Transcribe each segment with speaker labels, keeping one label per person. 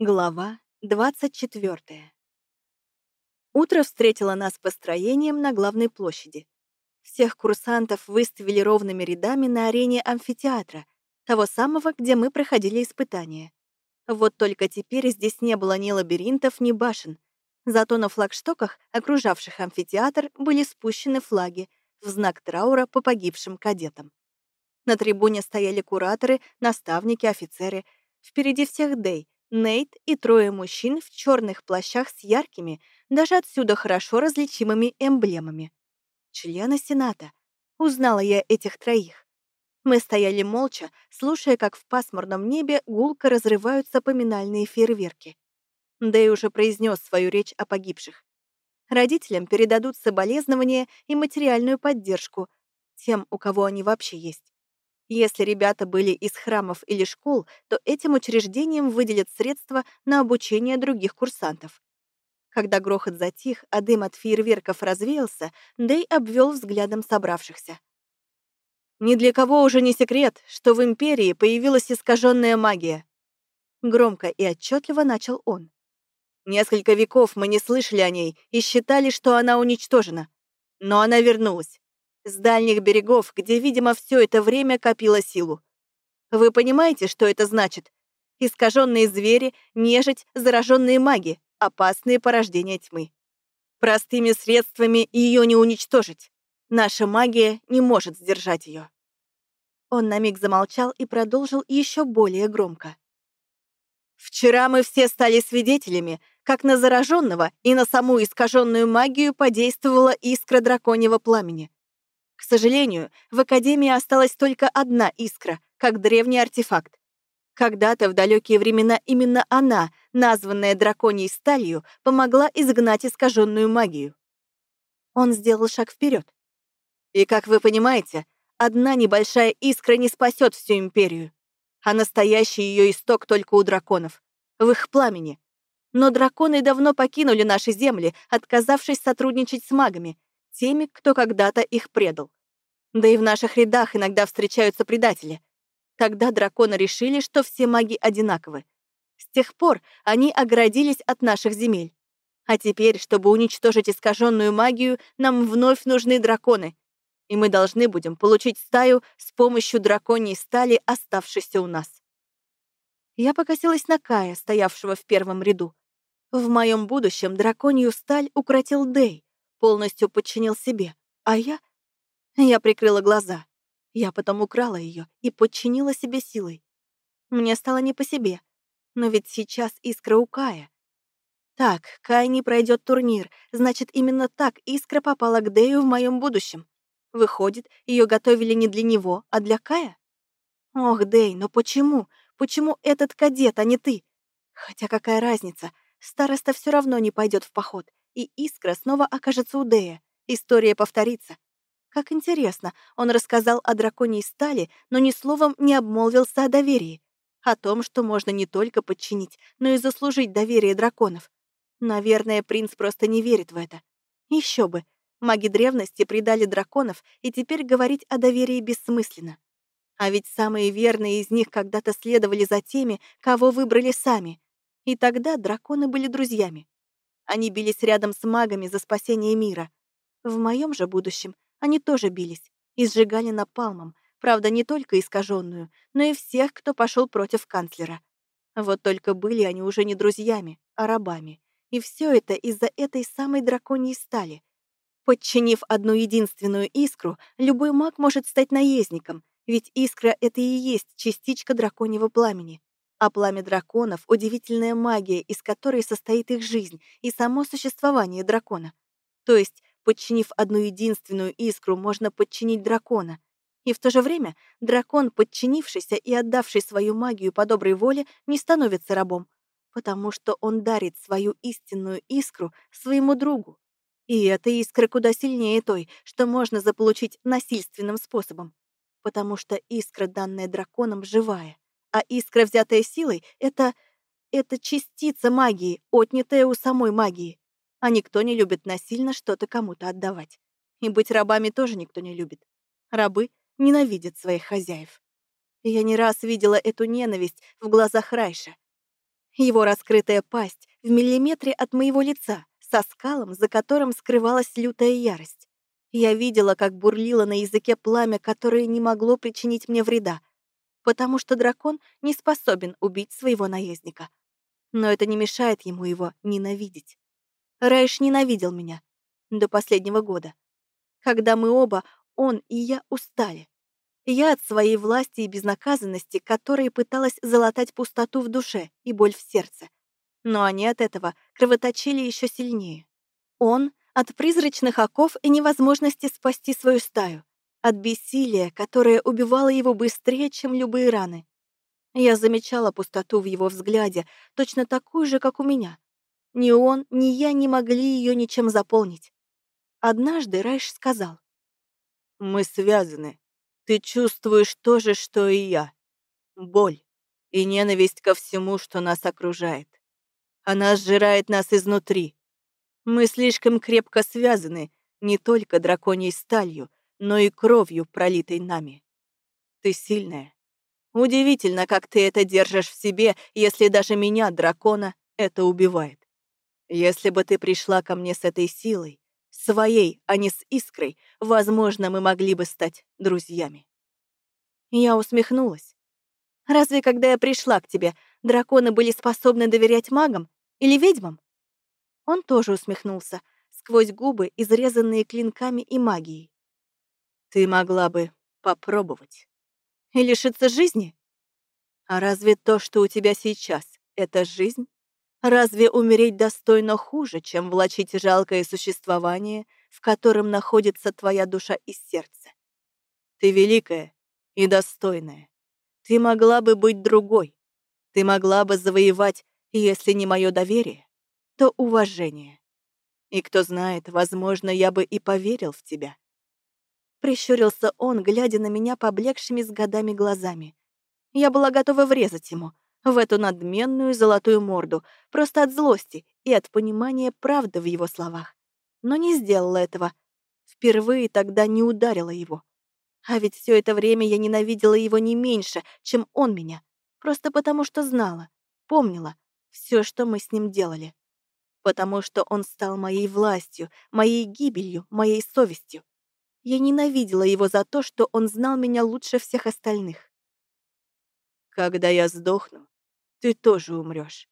Speaker 1: Глава 24. Утро встретило нас построением на главной площади. Всех курсантов выставили ровными рядами на арене амфитеатра, того самого, где мы проходили испытания. Вот только теперь здесь не было ни лабиринтов, ни башен. Зато на флагштоках, окружавших амфитеатр, были спущены флаги в знак траура по погибшим кадетам. На трибуне стояли кураторы, наставники, офицеры. Впереди всех Дэй, Нейт и трое мужчин в черных плащах с яркими, даже отсюда хорошо различимыми эмблемами. Члены Сената. Узнала я этих троих. Мы стояли молча, слушая, как в пасмурном небе гулко разрываются поминальные фейерверки. Дэй уже произнес свою речь о погибших. Родителям передадут соболезнования и материальную поддержку, тем, у кого они вообще есть. Если ребята были из храмов или школ, то этим учреждениям выделят средства на обучение других курсантов. Когда грохот затих, а дым от фейерверков развеялся, Дэй обвел взглядом собравшихся. «Ни для кого уже не секрет, что в Империи появилась искаженная магия». Громко и отчетливо начал он. «Несколько веков мы не слышали о ней и считали, что она уничтожена. Но она вернулась с дальних берегов, где, видимо, все это время копила силу. Вы понимаете, что это значит? Искаженные звери, нежить, зараженные маги, опасные порождения тьмы. Простыми средствами ее не уничтожить. Наша магия не может сдержать ее. Он на миг замолчал и продолжил еще более громко. Вчера мы все стали свидетелями, как на зараженного и на саму искаженную магию подействовала искра драконьего пламени. К сожалению, в Академии осталась только одна искра, как древний артефакт. Когда-то в далекие времена именно она, названная драконьей сталью, помогла изгнать искаженную магию. Он сделал шаг вперед. И, как вы понимаете, одна небольшая искра не спасет всю империю, а настоящий ее исток только у драконов, в их пламени. Но драконы давно покинули наши земли, отказавшись сотрудничать с магами, теми, кто когда-то их предал. Да и в наших рядах иногда встречаются предатели. Тогда драконы решили, что все маги одинаковы. С тех пор они оградились от наших земель. А теперь, чтобы уничтожить искаженную магию, нам вновь нужны драконы. И мы должны будем получить стаю с помощью драконьей стали, оставшейся у нас. Я покосилась на Кая, стоявшего в первом ряду. В моем будущем драконью сталь укротил Дэй, полностью подчинил себе, а я... Я прикрыла глаза. Я потом украла ее и подчинила себе силой. Мне стало не по себе. Но ведь сейчас искра у Кая. Так, Кай не пройдет турнир, значит, именно так искра попала к Дэю в моем будущем. Выходит, ее готовили не для него, а для Кая? Ох, Дэй, но почему? Почему этот кадет, а не ты? Хотя какая разница? Староста все равно не пойдет в поход и искра снова окажется у Дея. История повторится. Как интересно, он рассказал о драконьей стали, но ни словом не обмолвился о доверии. О том, что можно не только подчинить, но и заслужить доверие драконов. Наверное, принц просто не верит в это. Еще бы. Маги древности предали драконов, и теперь говорить о доверии бессмысленно. А ведь самые верные из них когда-то следовали за теми, кого выбрали сами. И тогда драконы были друзьями. Они бились рядом с магами за спасение мира. В моем же будущем они тоже бились и сжигали напалмом, правда, не только искаженную, но и всех, кто пошел против канцлера. Вот только были они уже не друзьями, а рабами. И все это из-за этой самой драконьей стали. Подчинив одну единственную искру, любой маг может стать наездником, ведь искра — это и есть частичка драконьего пламени. А пламя драконов — удивительная магия, из которой состоит их жизнь и само существование дракона. То есть, подчинив одну единственную искру, можно подчинить дракона. И в то же время дракон, подчинившийся и отдавший свою магию по доброй воле, не становится рабом, потому что он дарит свою истинную искру своему другу. И эта искра куда сильнее той, что можно заполучить насильственным способом, потому что искра, данная драконом, живая. А искра, взятая силой, это... это частица магии, отнятая у самой магии. А никто не любит насильно что-то кому-то отдавать. И быть рабами тоже никто не любит. Рабы ненавидят своих хозяев. Я не раз видела эту ненависть в глазах Райша. Его раскрытая пасть в миллиметре от моего лица, со скалом, за которым скрывалась лютая ярость. Я видела, как бурлило на языке пламя, которое не могло причинить мне вреда, потому что дракон не способен убить своего наездника. Но это не мешает ему его ненавидеть. Райш ненавидел меня до последнего года. Когда мы оба, он и я, устали. Я от своей власти и безнаказанности, которой пыталась залатать пустоту в душе и боль в сердце. Но они от этого кровоточили еще сильнее. Он — от призрачных оков и невозможности спасти свою стаю, от бессилия, которое убивало его быстрее, чем любые раны. Я замечала пустоту в его взгляде, точно такую же, как у меня. Ни он, ни я не могли ее ничем заполнить. Однажды Райш сказал. «Мы связаны. Ты чувствуешь то же, что и я. Боль и ненависть ко всему, что нас окружает. Она сжирает нас изнутри. Мы слишком крепко связаны не только драконьей сталью, но и кровью, пролитой нами. Ты сильная. Удивительно, как ты это держишь в себе, если даже меня, дракона, это убивает. Если бы ты пришла ко мне с этой силой, своей, а не с искрой, возможно, мы могли бы стать друзьями. Я усмехнулась. Разве когда я пришла к тебе, драконы были способны доверять магам или ведьмам? Он тоже усмехнулся, сквозь губы, изрезанные клинками и магией. Ты могла бы попробовать. И лишиться жизни? А разве то, что у тебя сейчас, это жизнь? Разве умереть достойно хуже, чем влачить жалкое существование, в котором находится твоя душа и сердце? Ты великая и достойная. Ты могла бы быть другой. Ты могла бы завоевать, если не мое доверие, то уважение. И кто знает, возможно, я бы и поверил в тебя. Прищурился он, глядя на меня поблекшими с годами глазами. Я была готова врезать ему — в эту надменную золотую морду, просто от злости и от понимания правды в его словах. Но не сделала этого. Впервые тогда не ударила его. А ведь все это время я ненавидела его не меньше, чем он меня, просто потому что знала, помнила все, что мы с ним делали. Потому что он стал моей властью, моей гибелью, моей совестью. Я ненавидела его за то, что он знал меня лучше всех остальных. Когда я сдохну, ты тоже умрешь.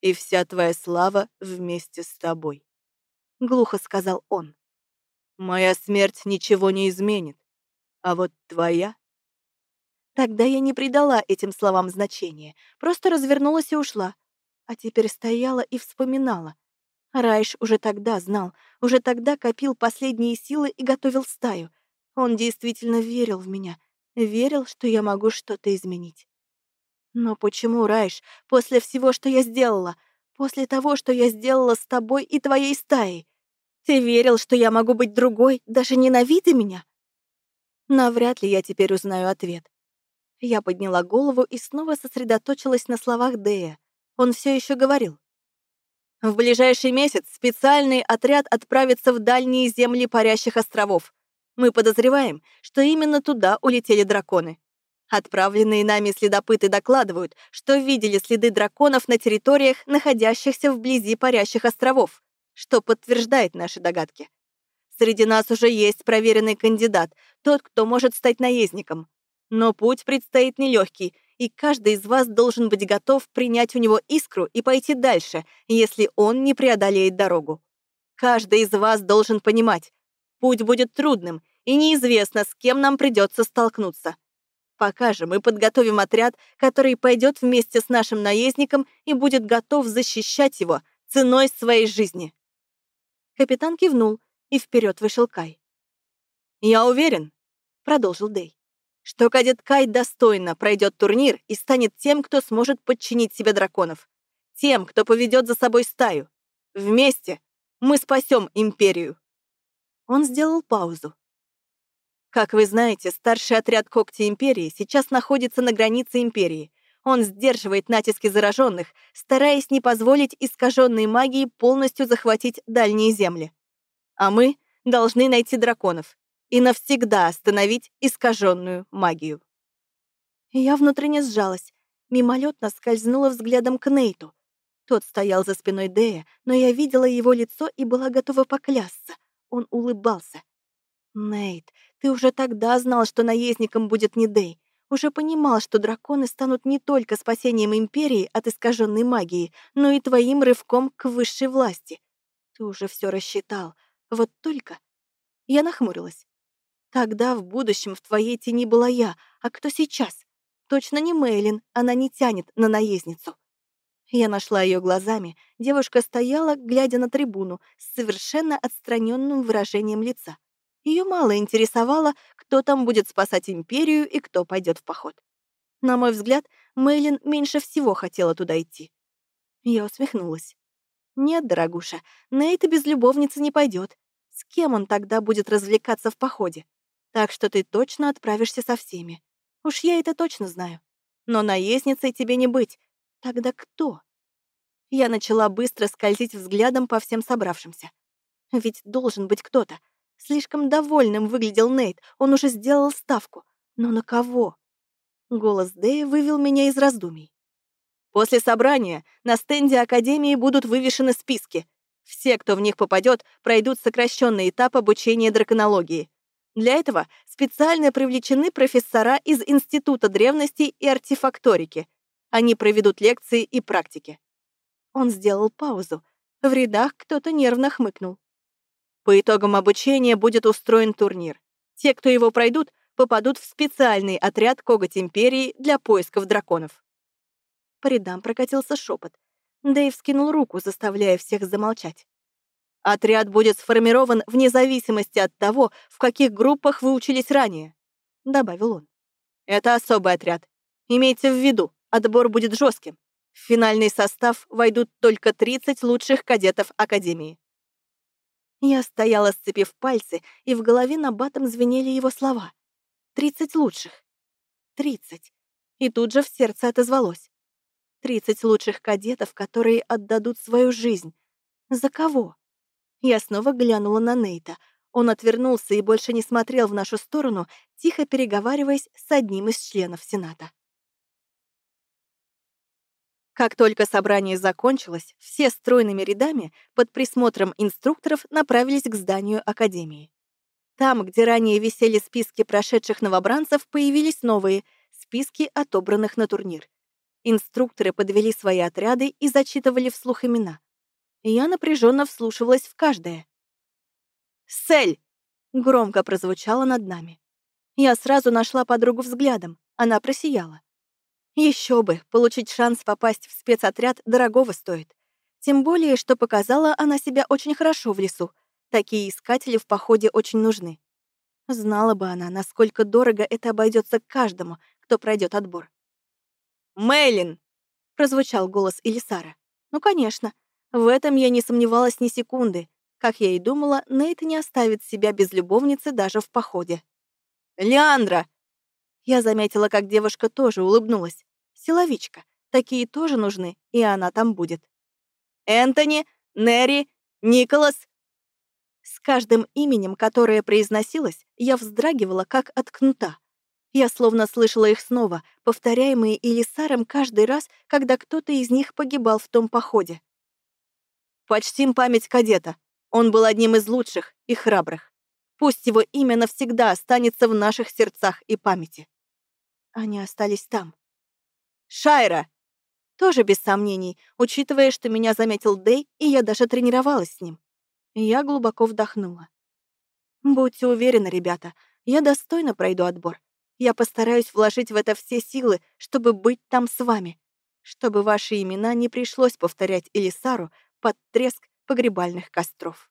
Speaker 1: И вся твоя слава вместе с тобой. Глухо сказал он. Моя смерть ничего не изменит, а вот твоя... Тогда я не придала этим словам значения, просто развернулась и ушла. А теперь стояла и вспоминала. Райш уже тогда знал, уже тогда копил последние силы и готовил стаю. Он действительно верил в меня, верил, что я могу что-то изменить. Но почему, Райш, после всего, что я сделала, после того, что я сделала с тобой и твоей стаей, ты верил, что я могу быть другой, даже ненавидя меня? Навряд ли я теперь узнаю ответ. Я подняла голову и снова сосредоточилась на словах Дэя. Он все еще говорил. В ближайший месяц специальный отряд отправится в дальние земли парящих островов. Мы подозреваем, что именно туда улетели драконы. Отправленные нами следопыты докладывают, что видели следы драконов на территориях, находящихся вблизи парящих островов, что подтверждает наши догадки. Среди нас уже есть проверенный кандидат, тот, кто может стать наездником. Но путь предстоит нелегкий, и каждый из вас должен быть готов принять у него искру и пойти дальше, если он не преодолеет дорогу. Каждый из вас должен понимать, путь будет трудным, и неизвестно, с кем нам придется столкнуться. Покажем и подготовим отряд, который пойдет вместе с нашим наездником и будет готов защищать его ценой своей жизни. Капитан кивнул, и вперед вышел Кай. «Я уверен», — продолжил Дэй, «что кадет Кай достойно пройдет турнир и станет тем, кто сможет подчинить себе драконов, тем, кто поведет за собой стаю. Вместе мы спасем империю». Он сделал паузу, как вы знаете, старший отряд Когти Империи сейчас находится на границе Империи. Он сдерживает натиски зараженных, стараясь не позволить искаженной магии полностью захватить дальние земли. А мы должны найти драконов и навсегда остановить искаженную магию. Я внутренне сжалась, мимолетно скользнула взглядом к Нейту, Тот стоял за спиной Дэя, но я видела его лицо и была готова поклясться. Он улыбался. «Нейт, ты уже тогда знал, что наездником будет не. Уже понимал, что драконы станут не только спасением Империи от искаженной магии, но и твоим рывком к высшей власти. Ты уже все рассчитал. Вот только...» Я нахмурилась. «Тогда в будущем в твоей тени была я, а кто сейчас? Точно не Мейлин, она не тянет на наездницу». Я нашла ее глазами. Девушка стояла, глядя на трибуну, с совершенно отстраненным выражением лица. Ее мало интересовало, кто там будет спасать империю и кто пойдет в поход. На мой взгляд, Мейлин меньше всего хотела туда идти. Я усмехнулась. «Нет, дорогуша, Нейт без любовницы не пойдет. С кем он тогда будет развлекаться в походе? Так что ты точно отправишься со всеми. Уж я это точно знаю. Но наездницей тебе не быть, Тогда кто? Я начала быстро скользить взглядом по всем собравшимся. Ведь должен быть кто-то. Слишком довольным выглядел Нейт, он уже сделал ставку. Но на кого? Голос Дэя вывел меня из раздумий. После собрания на стенде Академии будут вывешены списки. Все, кто в них попадет, пройдут сокращенный этап обучения драконологии. Для этого специально привлечены профессора из Института древностей и артефакторики, они проведут лекции и практики. Он сделал паузу. В рядах кто-то нервно хмыкнул. По итогам обучения будет устроен турнир. Те, кто его пройдут, попадут в специальный отряд Коготь Империи для поисков драконов. По рядам прокатился шепот. Дэйв скинул руку, заставляя всех замолчать. Отряд будет сформирован вне зависимости от того, в каких группах вы учились ранее, добавил он. Это особый отряд. Имейте в виду, Отбор будет жестким. В финальный состав войдут только 30 лучших кадетов Академии. Я стояла, сцепив пальцы, и в голове на батом звенели его слова. «Тридцать лучших! Тридцать!» И тут же в сердце отозвалось. «Тридцать лучших кадетов, которые отдадут свою жизнь. За кого?» Я снова глянула на Нейта. Он отвернулся и больше не смотрел в нашу сторону, тихо переговариваясь с одним из членов Сената. Как только собрание закончилось, все стройными рядами под присмотром инструкторов направились к зданию Академии. Там, где ранее висели списки прошедших новобранцев, появились новые — списки отобранных на турнир. Инструкторы подвели свои отряды и зачитывали вслух имена. Я напряженно вслушивалась в каждое. «Сель!» — громко прозвучало над нами. Я сразу нашла подругу взглядом. Она просияла. Еще бы, получить шанс попасть в спецотряд дорогого стоит. Тем более, что показала она себя очень хорошо в лесу. Такие искатели в походе очень нужны. Знала бы она, насколько дорого это обойдется каждому, кто пройдет отбор. «Мэйлин!» — прозвучал голос Элисара. «Ну, конечно. В этом я не сомневалась ни секунды. Как я и думала, Нейт не оставит себя без любовницы даже в походе. «Леандра!» Я заметила, как девушка тоже улыбнулась. Силовичка. Такие тоже нужны, и она там будет. Энтони, Нерри, Николас. С каждым именем, которое произносилось, я вздрагивала, как от кнута. Я словно слышала их снова, повторяемые Элисаром каждый раз, когда кто-то из них погибал в том походе. Почтим память кадета. Он был одним из лучших и храбрых. Пусть его имя навсегда останется в наших сердцах и памяти. Они остались там, Шайра!» Тоже без сомнений, учитывая, что меня заметил Дэй, и я даже тренировалась с ним. Я глубоко вдохнула. «Будьте уверены, ребята, я достойно пройду отбор. Я постараюсь вложить в это все силы, чтобы быть там с вами, чтобы ваши имена не пришлось повторять Элисару под треск погребальных костров».